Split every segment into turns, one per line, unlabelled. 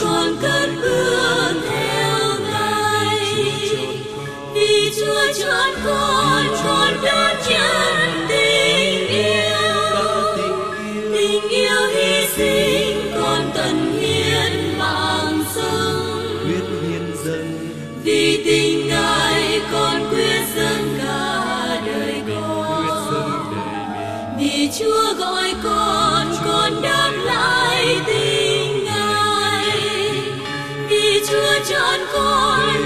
tròn bước theo ngài. Vì chúa chọn con con đã nhận tình yêu. Tình yêu hy sinh con tận hiến mạng sống.
Quyết hiến dâng
vì tình ngài con quyết dâng cả đời con. Vì chúa gọi con con đáp lại tình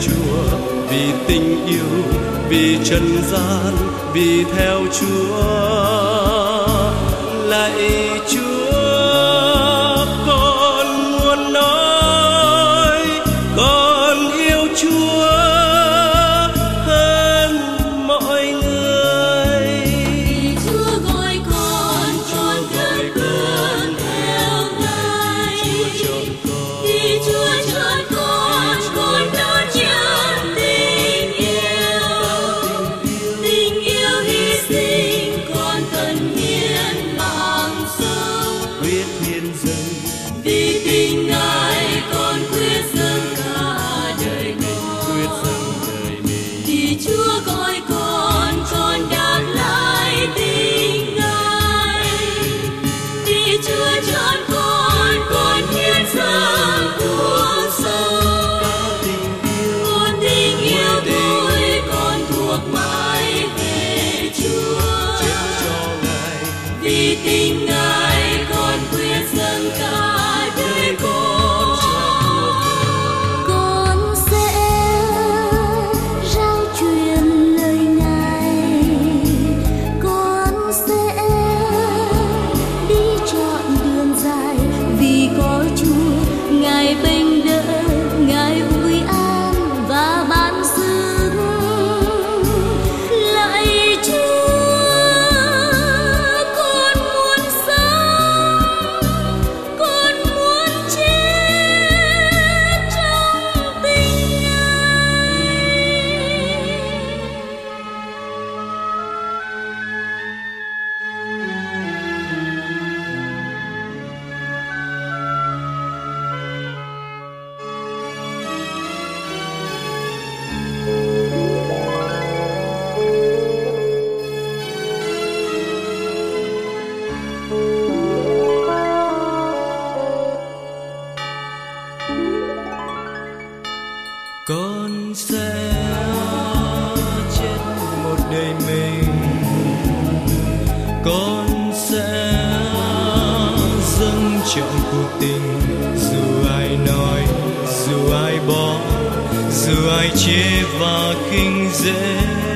Chúa vì tình
yêu vì trần gian vì theo Chúa. Lạy Chúa
chọn cuộc tình.
Dù ai nói, dù ai bỏ, dù ai chê và khinh dễ.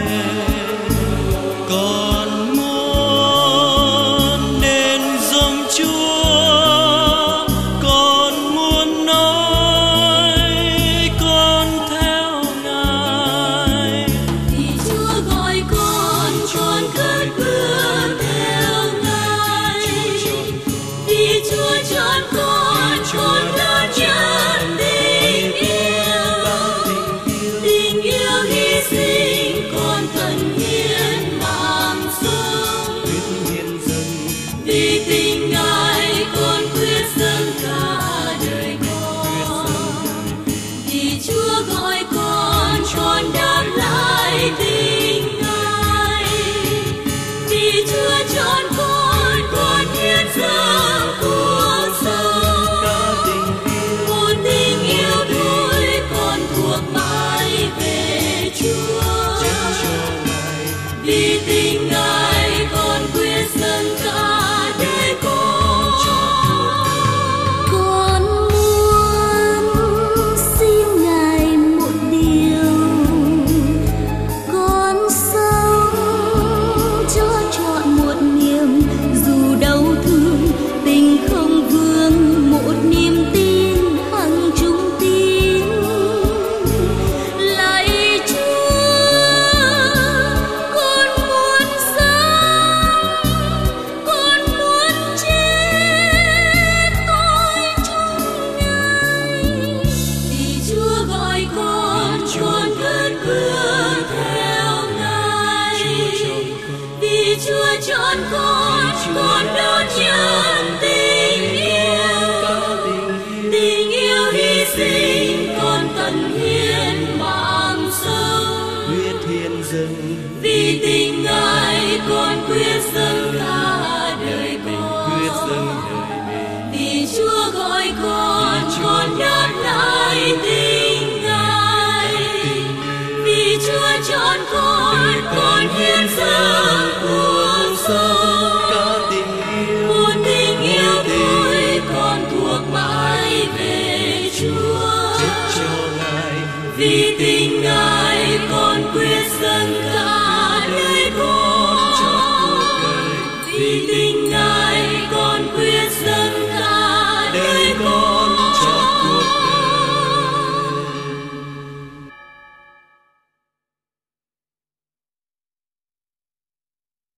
Chọn con con
đón nhận vì